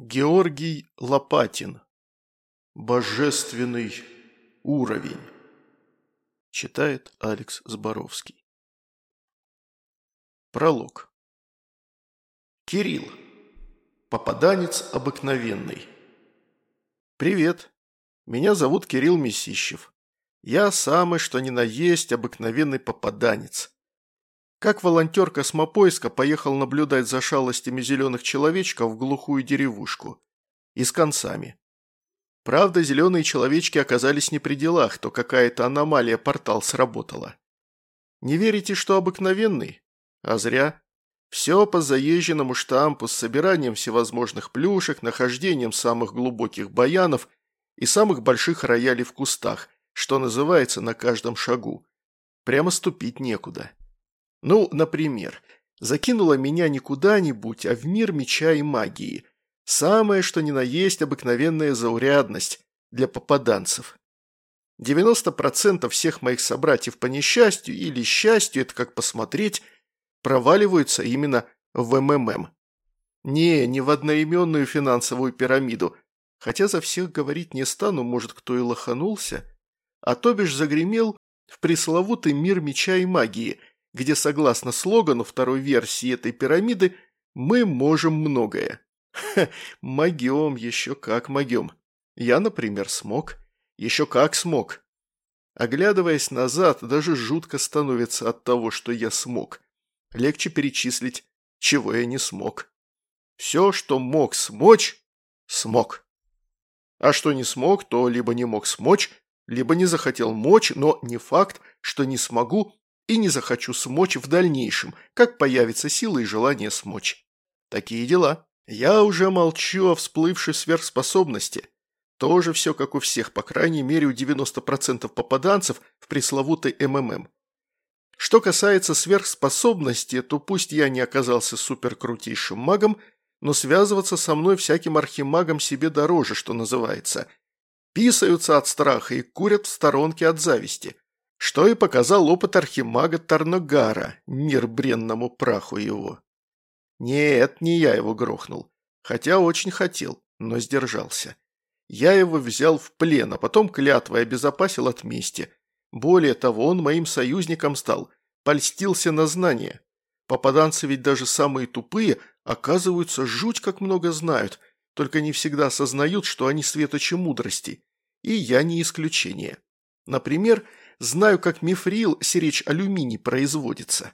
Георгий Лопатин. Божественный уровень. Читает Алекс Зборовский. Пролог. Кирилл. Попаданец обыкновенный. Привет. Меня зовут Кирилл Месищев. Я самый, что ни на есть, обыкновенный попаданец. Как волонтер космопоиска поехал наблюдать за шалостями зеленых человечков в глухую деревушку. И с концами. Правда, зеленые человечки оказались не при делах, то какая-то аномалия-портал сработала. Не верите, что обыкновенный? А зря. Все по заезженному штампу с собиранием всевозможных плюшек, нахождением самых глубоких баянов и самых больших роялей в кустах, что называется на каждом шагу. Прямо ступить некуда. Ну, например, закинула меня не куда-нибудь, а в мир меча и магии. Самое, что ни на есть, обыкновенная заурядность для попаданцев. 90% всех моих собратьев по несчастью или счастью, это как посмотреть, проваливаются именно в МММ. Не, не в одноименную финансовую пирамиду, хотя за всех говорить не стану, может, кто и лоханулся, а то бишь загремел в пресловутый мир меча и магии – где, согласно слогану второй версии этой пирамиды, мы можем многое. Ха, могем, еще как могем. Я, например, смог. Еще как смог. Оглядываясь назад, даже жутко становится от того, что я смог. Легче перечислить, чего я не смог. Все, что мог смочь, смог. А что не смог, то либо не мог смочь, либо не захотел мочь, но не факт, что не смогу и не захочу смочь в дальнейшем, как появится сила и желание смочь. Такие дела. Я уже молчу о всплывшей сверхспособности. Тоже все как у всех, по крайней мере у 90% попаданцев в пресловутой МММ. Что касается сверхспособности, то пусть я не оказался суперкрутейшим магом, но связываться со мной всяким архимагом себе дороже, что называется. Писаются от страха и курят в сторонке от зависти – что и показал опыт архимага Тарногара, мир бренному праху его. Нет, не я его грохнул, хотя очень хотел, но сдержался. Я его взял в плен, а потом клятвой обезопасил от мести. Более того, он моим союзником стал, польстился на знания. Попаданцы ведь даже самые тупые, оказываются, жуть как много знают, только не всегда осознают, что они светочи мудрости. И я не исключение. Например, Знаю, как мифрил сиречь алюминий производится.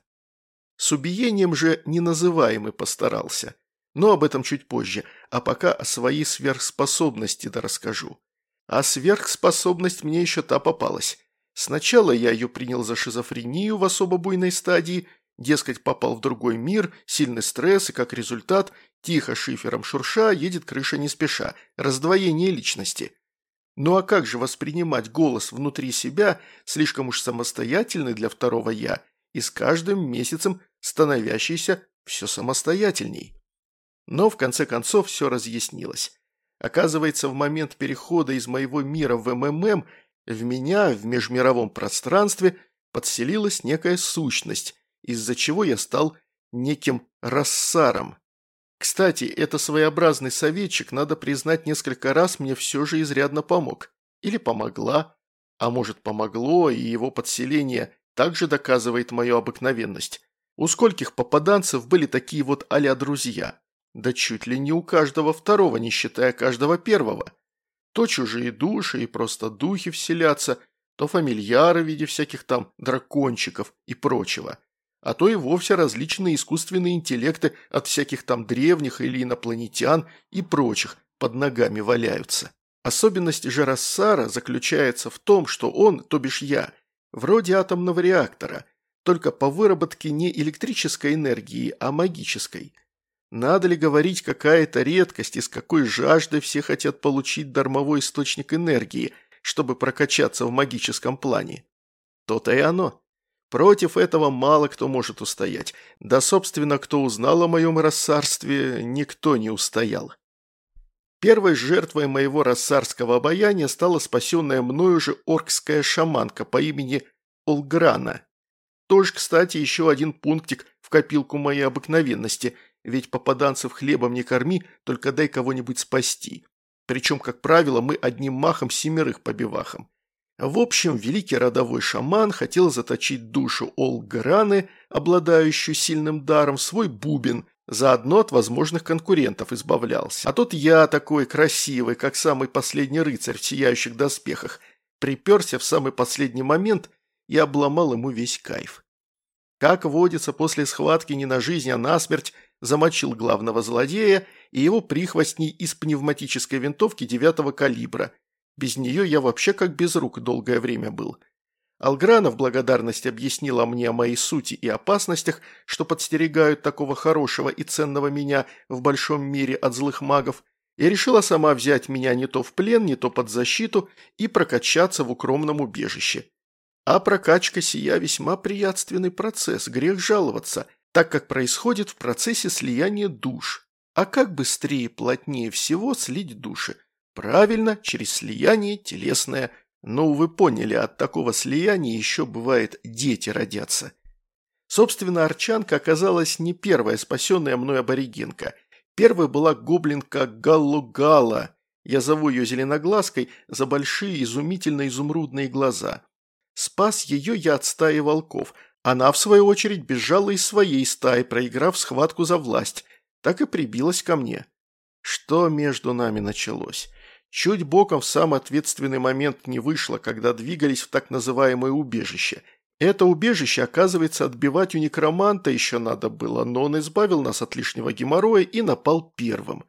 С убиением же неназываемый постарался. Но об этом чуть позже, а пока о своей сверхспособности да расскажу. А сверхспособность мне еще та попалась. Сначала я ее принял за шизофрению в особо буйной стадии, дескать, попал в другой мир, сильный стресс и, как результат, тихо шифером шурша едет крыша не спеша, раздвоение личности. Ну а как же воспринимать голос внутри себя, слишком уж самостоятельный для второго «я», и с каждым месяцем становящийся все самостоятельней? Но в конце концов все разъяснилось. Оказывается, в момент перехода из моего мира в МММ в меня в межмировом пространстве подселилась некая сущность, из-за чего я стал неким рассаром. Кстати, это своеобразный советчик, надо признать, несколько раз мне все же изрядно помог. Или помогла. А может, помогло, и его подселение также доказывает мою обыкновенность. У скольких попаданцев были такие вот а друзья? Да чуть ли не у каждого второго, не считая каждого первого. То чужие души и просто духи вселятся, то фамильяры в виде всяких там дракончиков и прочего а то и вовсе различные искусственные интеллекты от всяких там древних или инопланетян и прочих под ногами валяются. Особенность же Рассара заключается в том, что он, то бишь я, вроде атомного реактора, только по выработке не электрической энергии, а магической. Надо ли говорить какая-то редкость, из какой жажды все хотят получить дармовой источник энергии, чтобы прокачаться в магическом плане? То-то и оно. Против этого мало кто может устоять. Да, собственно, кто узнал о моем рассарстве, никто не устоял. Первой жертвой моего рассарского обаяния стала спасенная мною же оркская шаманка по имени Олграна. Тоже, кстати, еще один пунктик в копилку моей обыкновенности. ведь попаданцев хлебом не корми, только дай кого-нибудь спасти. Причем, как правило, мы одним махом семерых побивахом. В общем, великий родовой шаман хотел заточить душу Олграны, обладающую сильным даром, в свой бубен, заодно от возможных конкурентов избавлялся. А тут я такой красивый, как самый последний рыцарь в сияющих доспехах, приперся в самый последний момент и обломал ему весь кайф. Как водится, после схватки не на жизнь, а на смерть, замочил главного злодея и его прихвостней из пневматической винтовки девятого калибра – без нее я вообще как без рук долгое время был. Алграна в благодарность объяснила мне о моей сути и опасностях, что подстерегают такого хорошего и ценного меня в большом мире от злых магов, и решила сама взять меня не то в плен, не то под защиту и прокачаться в укромном убежище. А прокачка сия весьма приятственный процесс, грех жаловаться, так как происходит в процессе слияния душ. А как быстрее и плотнее всего слить души? Правильно, через слияние телесное. Но вы поняли, от такого слияния еще бывает дети родятся. Собственно, Арчанка оказалась не первая спасенная мной аборигенка. Первой была гоблинка Галлу-Гала. Я зову ее зеленоглазкой за большие изумительно-изумрудные глаза. Спас ее я от стаи волков. Она, в свою очередь, бежала из своей стаи, проиграв схватку за власть. Так и прибилась ко мне. Что между нами началось? Чуть боком в самый ответственный момент не вышло, когда двигались в так называемое убежище. Это убежище, оказывается, отбивать у некроманта еще надо было, но он избавил нас от лишнего геморроя и напал первым.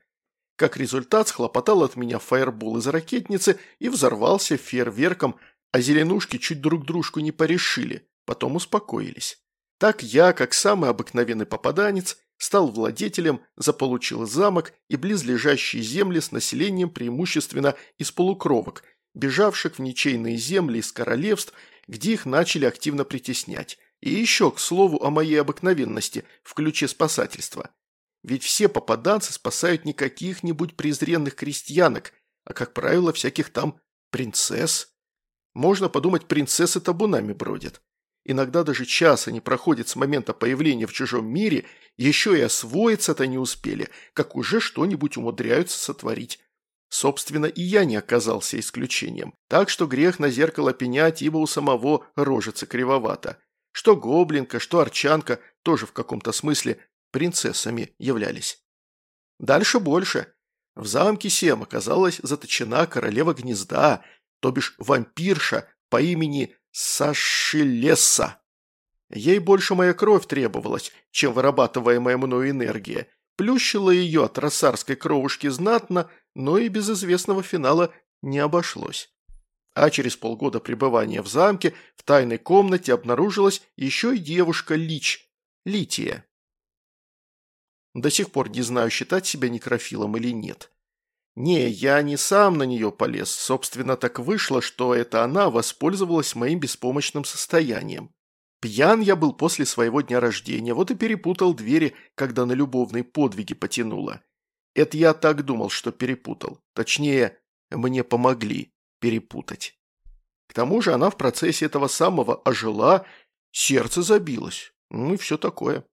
Как результат, схлопотал от меня фаербол из ракетницы и взорвался фейерверком, а зеленушки чуть друг дружку не порешили, потом успокоились. Так я, как самый обыкновенный попаданец, стал владетелем, заполучил замок и близлежащие земли с населением преимущественно из полукровок, бежавших в ничейные земли из королевств, где их начали активно притеснять. И еще, к слову, о моей обыкновенности в ключе спасательства. Ведь все попаданцы спасают не каких-нибудь презренных крестьянок, а, как правило, всяких там принцесс. Можно подумать, принцессы табунами бродят. Иногда даже часа не проходит с момента появления в чужом мире, еще и освоиться-то не успели, как уже что-нибудь умудряются сотворить. Собственно, и я не оказался исключением. Так что грех на зеркало пенять, ибо у самого рожица кривовато. Что гоблинка, что арчанка тоже в каком-то смысле принцессами являлись. Дальше больше. В замке Сем оказалась заточена королева гнезда, то бишь вампирша по имени Сашилеса. Ей больше моя кровь требовалась, чем вырабатываемая мною энергия. Плющила ее от рассарской кровушки знатно, но и без известного финала не обошлось. А через полгода пребывания в замке в тайной комнате обнаружилась еще и девушка Лич, Лития. До сих пор не знаю, считать себя некрофилом или нет. «Не, я не сам на нее полез. Собственно, так вышло, что это она воспользовалась моим беспомощным состоянием. Пьян я был после своего дня рождения, вот и перепутал двери, когда на любовные подвиги потянуло. Это я так думал, что перепутал. Точнее, мне помогли перепутать. К тому же она в процессе этого самого ожила, сердце забилось, ну и все такое.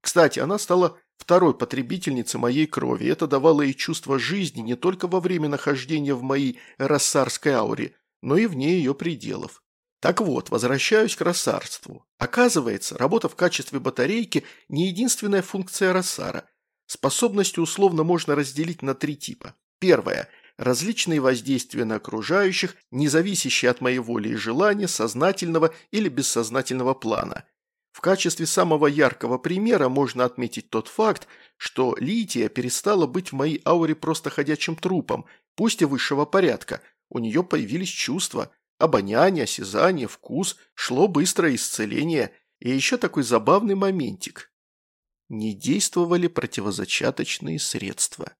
Кстати, она стала второй потребительницы моей крови. Это давало ей чувство жизни не только во время нахождения в моей рассарской ауре, но и вне ее пределов. Так вот, возвращаюсь к рассарству. Оказывается, работа в качестве батарейки не единственная функция рассара. Способности условно можно разделить на три типа. Первое – различные воздействия на окружающих, не зависящие от моей воли и желания, сознательного или бессознательного плана – в качестве самого яркого примера можно отметить тот факт, что Лития перестала быть в моей ауре просто ходячим трупом, пусть и высшего порядка. У нее появились чувства, обоняние, осязание, вкус, шло быстрое исцеление и еще такой забавный моментик. Не действовали противозачаточные средства.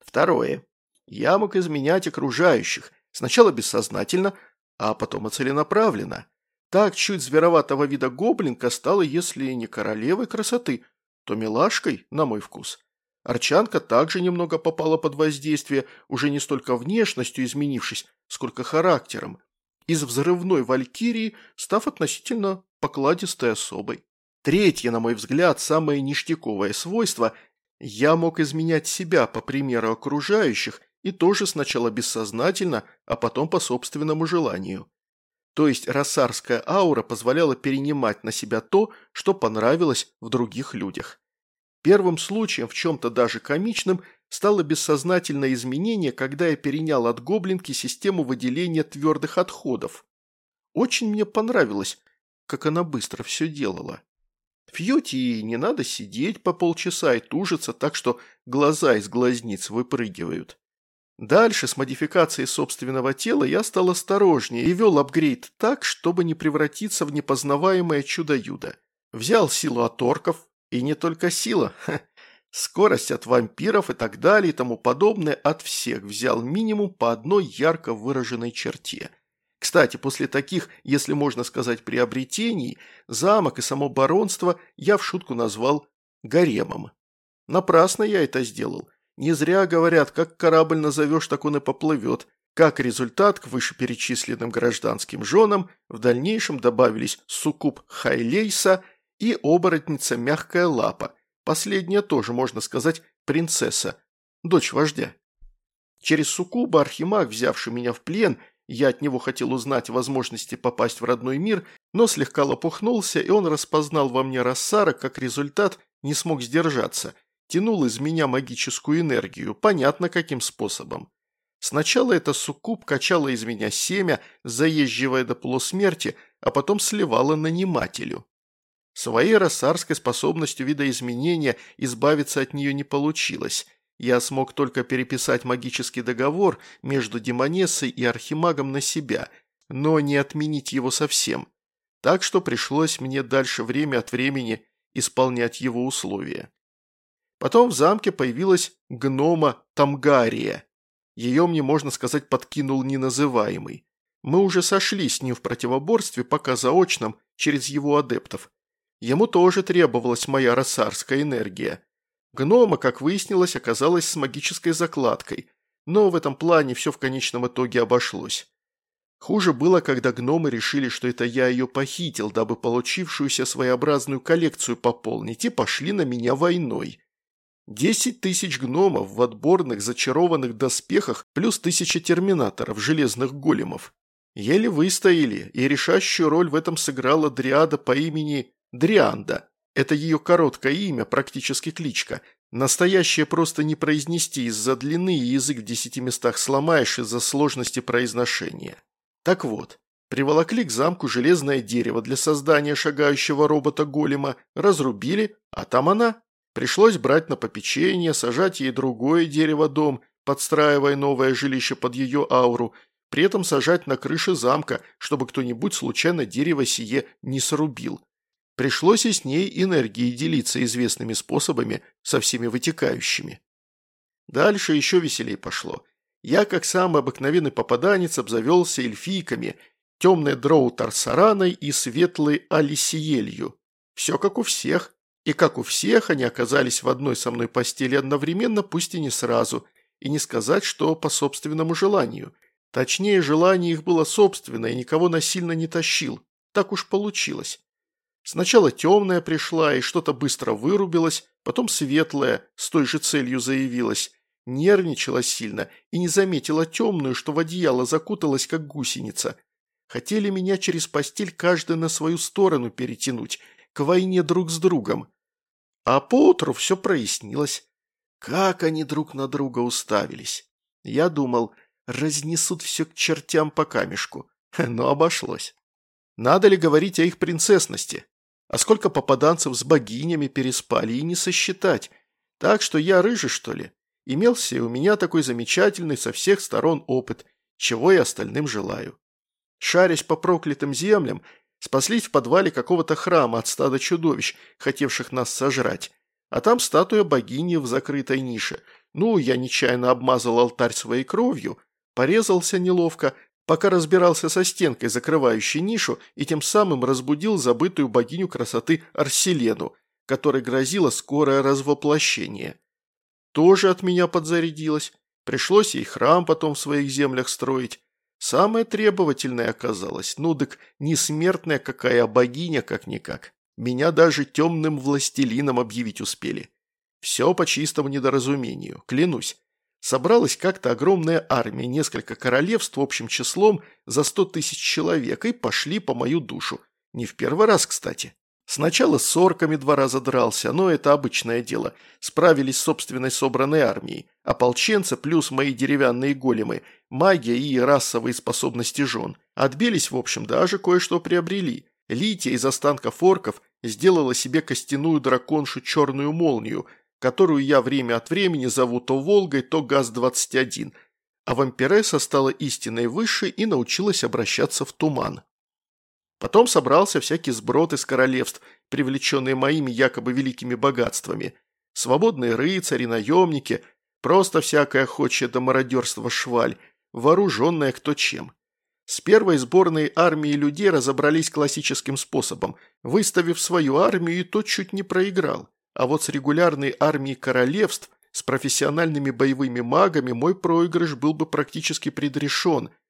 Второе. Я мог изменять окружающих, сначала бессознательно, а потом и целенаправленно. Так чуть звероватого вида гоблинка стала, если не королевой красоты, то милашкой, на мой вкус. Арчанка также немного попала под воздействие, уже не столько внешностью изменившись, сколько характером. Из взрывной валькирии, став относительно покладистой особой. Третье, на мой взгляд, самое ништяковое свойство – я мог изменять себя по примеру окружающих и тоже сначала бессознательно, а потом по собственному желанию. То есть рассарская аура позволяла перенимать на себя то, что понравилось в других людях. Первым случаем, в чем-то даже комичным, стало бессознательное изменение, когда я перенял от гоблинки систему выделения твердых отходов. Очень мне понравилось, как она быстро все делала. Фьюти и не надо сидеть по полчаса и тужиться так, что глаза из глазниц выпрыгивают. Дальше с модификацией собственного тела я стал осторожнее и вел апгрейд так, чтобы не превратиться в непознаваемое чудо-юдо. Взял силу от орков, и не только сила, ха, скорость от вампиров и так далее и тому подобное от всех взял минимум по одной ярко выраженной черте – кстати, после таких, если можно сказать, приобретений, замок и само баронство я в шутку назвал гаремом. Напрасно я это сделал. Не зря говорят, как корабль назовешь, так он и поплывет. Как результат, к вышеперечисленным гражданским женам в дальнейшем добавились суккуб Хайлейса и оборотница Мягкая Лапа. Последняя тоже, можно сказать, принцесса, дочь вождя. Через суккуба Архимаг, взявший меня в плен я от него хотел узнать возможности попасть в родной мир, но слегка лопухнулся, и он распознал во мне Рассара, как результат не смог сдержаться, тянул из меня магическую энергию, понятно каким способом. Сначала эта суккуб качала из меня семя, заезживая до полусмерти, а потом сливала нанимателю. Своей рассарской способностью видоизменения избавиться от нее не получилось – я смог только переписать магический договор между Демонессой и Архимагом на себя, но не отменить его совсем. Так что пришлось мне дальше время от времени исполнять его условия. Потом в замке появилась гнома Тамгария. Ее мне, можно сказать, подкинул неназываемый. Мы уже сошлись с ним в противоборстве, пока заочном, через его адептов. Ему тоже требовалась моя рассарская энергия. Гнома, как выяснилось, оказалась с магической закладкой, но в этом плане все в конечном итоге обошлось. Хуже было, когда гномы решили, что это я ее похитил, дабы получившуюся своеобразную коллекцию пополнить, и пошли на меня войной. Десять тысяч гномов в отборных зачарованных доспехах плюс тысяча терминаторов, железных големов. Еле выстояли, и решающую роль в этом сыграла дриада по имени Дрианда – это ее короткое имя, практически кличка. Настоящее просто не произнести из-за длины, и язык в десяти местах сломаешь из-за сложности произношения. Так вот, приволокли к замку железное дерево для создания шагающего робота-голема, разрубили, а там она. Пришлось брать на попечение, сажать ей другое дерево-дом, подстраивая новое жилище под ее ауру, при этом сажать на крыше замка, чтобы кто-нибудь случайно дерево сие не срубил. Пришлось и с ней энергией делиться известными способами со всеми вытекающими. Дальше еще веселее пошло. Я, как самый обыкновенный попаданец, обзавелся эльфийками, темной дроу Тарсараной и светлой Алисиелью. Все как у всех. И как у всех, они оказались в одной со мной постели одновременно, пусть и не сразу, и не сказать, что по собственному желанию. Точнее, желание их было собственное, и никого насильно не тащил. Так уж получилось. Сначала темная пришла и что-то быстро вырубилась, потом светлая с той же целью заявилась. Нервничала сильно и не заметила темную, что в одеяло закуталась, как гусеница. Хотели меня через постель каждый на свою сторону перетянуть, к войне друг с другом. А поутру все прояснилось. Как они друг на друга уставились. Я думал, разнесут все к чертям по камешку, но обошлось. Надо ли говорить о их принцессности? А сколько попаданцев с богинями переспали и не сосчитать. Так что я рыжий, что ли? Имелся и у меня такой замечательный со всех сторон опыт, чего я остальным желаю. Шарясь по проклятым землям, спаслись в подвале какого-то храма от стада чудовищ, хотевших нас сожрать. А там статуя богини в закрытой нише. Ну, я нечаянно обмазал алтарь своей кровью, порезался неловко, пока разбирался со стенкой, закрывающей нишу, и тем самым разбудил забытую богиню красоты Арселену, которой грозило скорое развоплощение. Тоже от меня подзарядилась. Пришлось ей храм потом в своих землях строить. Самая требовательная оказалась, ну дык, несмертная какая богиня как-никак. Меня даже темным властелином объявить успели. Все по чистому недоразумению, клянусь. Собралась как-то огромная армия, несколько королевств общим числом за сто тысяч человек и пошли по мою душу. Не в первый раз, кстати. Сначала с орками два раза дрался, но это обычное дело. Справились с собственной собранной армией. Ополченцы плюс мои деревянные големы, магия и расовые способности жен. Отбились, в общем, даже кое-что приобрели. Лития из останков орков сделала себе костяную драконшу черную молнию, которую я время от времени зову то Волгой, то ГАЗ-21, а вампиресса стала истинной высшей и научилась обращаться в туман. Потом собрался всякий сброд из королевств, привлеченные моими якобы великими богатствами. Свободные рыцари, наемники, просто всякое охочее до мародерства шваль, вооруженная кто чем. С первой сборной армией людей разобрались классическим способом, выставив свою армию и тот чуть не проиграл. А вот с регулярной армией королевств, с профессиональными боевыми магами мой проигрыш был бы практически предрешен –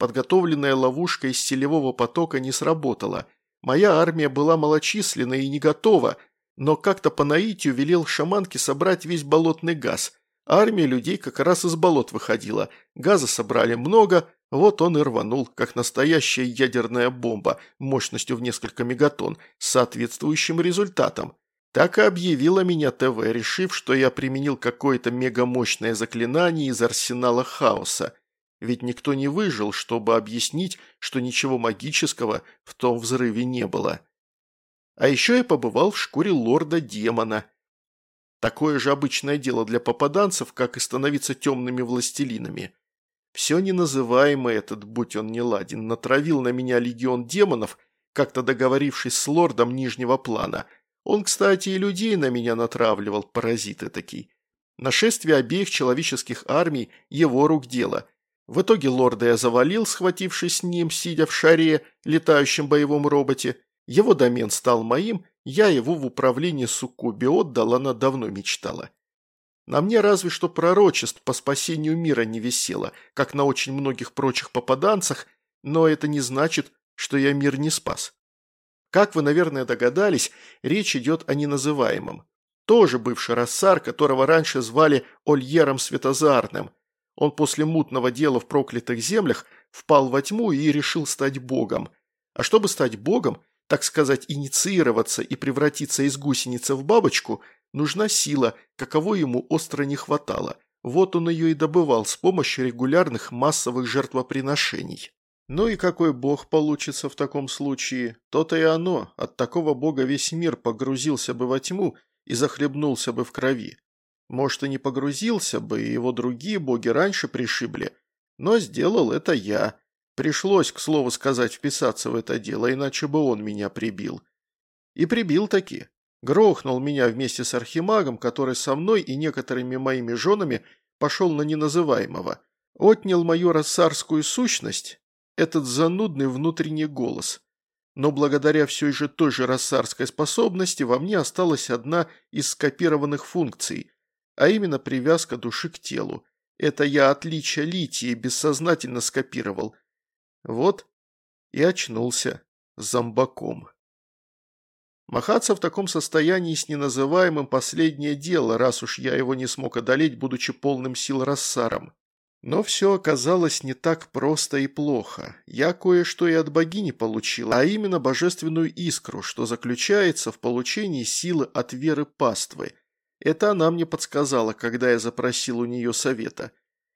Подготовленная ловушка из селевого потока не сработала. Моя армия была малочисленна и не готова, но как-то по наитию велел шаманке собрать весь болотный газ. Армия людей как раз из болот выходила. Газа собрали много, вот он и рванул, как настоящая ядерная бомба мощностью в несколько мегатонн, с соответствующим результатом. Так и объявила меня ТВ, решив, что я применил какое-то мегамощное заклинание из арсенала хаоса. Ведь никто не выжил, чтобы объяснить, что ничего магического в том взрыве не было. А еще я побывал в шкуре лорда-демона. Такое же обычное дело для попаданцев, как и становиться темными властелинами. Все неназываемое этот, будь он не ладен, натравил на меня легион демонов, как-то договорившись с лордом нижнего плана. Он, кстати, и людей на меня натравливал, паразит этакий. Нашествие обеих человеческих армий – его рук дело – в итоге лорда я завалил, схватившись с ним, сидя в шаре, летающем боевом роботе. Его домен стал моим, я его в управление Суккуби отдал, она давно мечтала. На мне разве что пророчеств по спасению мира не висело, как на очень многих прочих попаданцах, но это не значит, что я мир не спас. Как вы, наверное, догадались, речь идет о неназываемом. Тоже бывший рассар, которого раньше звали Ольером Светозарным – он после мутного дела в проклятых землях впал во тьму и решил стать богом. А чтобы стать богом, так сказать, инициироваться и превратиться из гусеницы в бабочку, нужна сила, каковой ему остро не хватало. Вот он ее и добывал с помощью регулярных массовых жертвоприношений. Ну и какой бог получится в таком случае? То-то и оно, от такого бога весь мир погрузился бы во тьму и захлебнулся бы в крови. Может, и не погрузился бы, и его другие боги раньше пришибли. Но сделал это я. Пришлось, к слову сказать, вписаться в это дело, иначе бы он меня прибил. И прибил таки. Грохнул меня вместе с архимагом, который со мной и некоторыми моими женами пошел на неназываемого. Отнял мою рассарскую сущность, этот занудный внутренний голос. Но благодаря все же той же рассарской способности во мне осталась одна из скопированных функций – а именно привязка души к телу. Это я отличие литии бессознательно скопировал. Вот и очнулся зомбаком. Махаться в таком состоянии с неназываемым последнее дело, раз уж я его не смог одолеть, будучи полным сил рассаром. Но все оказалось не так просто и плохо. Я кое-что и от богини получил, а именно божественную искру, что заключается в получении силы от веры паствы, это она мне подсказала, когда я запросил у нее совета.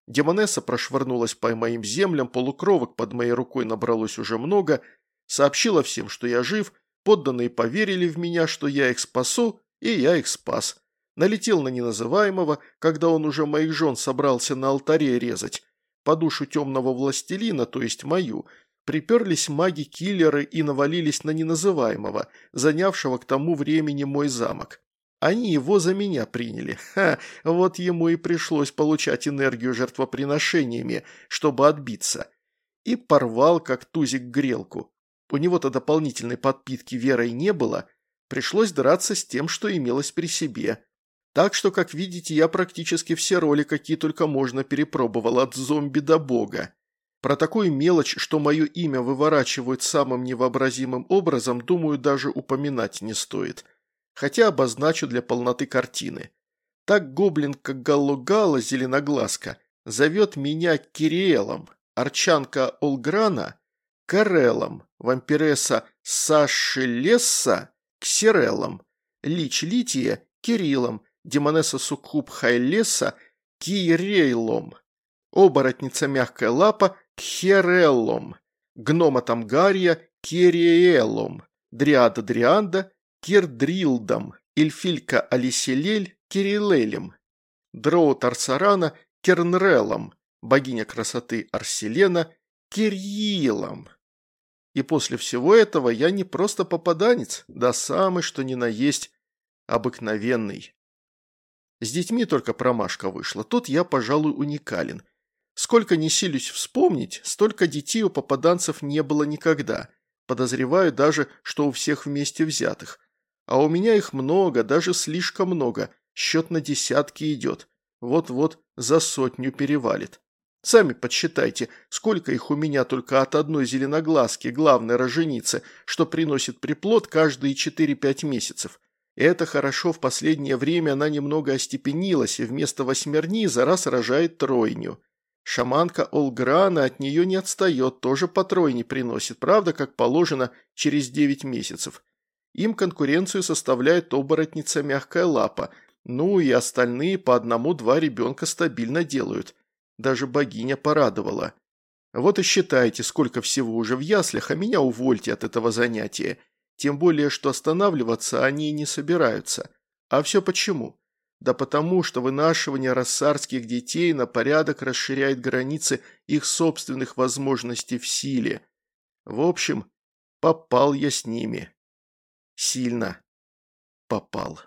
Демонесса прошвырнулась по моим землям, полукровок под моей рукой набралось уже много, сообщила всем, что я жив, подданные поверили в меня, что я их спасу, и я их спас. Налетел на неназываемого, когда он уже моих жен собрался на алтаре резать. По душу темного властелина, то есть мою, приперлись маги-киллеры и навалились на неназываемого, занявшего к тому времени мой замок. Они его за меня приняли. Ха, вот ему и пришлось получать энергию жертвоприношениями, чтобы отбиться. И порвал, как тузик, грелку. У него-то дополнительной подпитки верой не было. Пришлось драться с тем, что имелось при себе. Так что, как видите, я практически все роли, какие только можно, перепробовал от зомби до бога. Про такую мелочь, что мое имя выворачивают самым невообразимым образом, думаю, даже упоминать не стоит. Хотя обозначу для полноты картины. Так гоблин, как Галло-Гала, зеленоглазка, зовет меня Кириэлом, арчанка Олграна – Карелом, вампиресса Саши Лесса – Ксерелом, Лич Лития – Кириллом, демонесса Суккуб Хайлеса – Кирейлом, оборотница Мягкая Лапа – Кхереллом, гнома Тамгария – Кириэлом, дриада Дрианда – Кирдрилдом, эльфилька Алиселель – Кирилелем, дроу Тарсарана – Кернрелом, богиня красоты Арселена – Кирьилом. И после всего этого я не просто попаданец, да самый что ни на есть обыкновенный. С детьми только промашка вышла, тут я, пожалуй, уникален. Сколько не силюсь вспомнить, столько детей у попаданцев не было никогда. Подозреваю даже, что у всех вместе взятых. А у меня их много, даже слишком много, счет на десятки идет. Вот-вот за сотню перевалит. Сами подсчитайте, сколько их у меня только от одной зеленоглазки, главной роженицы, что приносит приплод каждые 4-5 месяцев. И это хорошо, в последнее время она немного остепенилась и вместо восьмерни за раз рожает тройню. Шаманка Олграна от нее не отстает, тоже по тройне приносит, правда, как положено, через 9 месяцев. Им конкуренцию составляет оборотница мягкая лапа, ну и остальные по одному-два ребенка стабильно делают – даже богиня порадовала. Вот и считайте, сколько всего уже в яслях, а меня увольте от этого занятия. Тем более, что останавливаться они не собираются. А все почему? Да потому, что вынашивание рассарских детей на порядок расширяет границы их собственных возможностей в силе. В общем, попал я с ними. Сильно попал.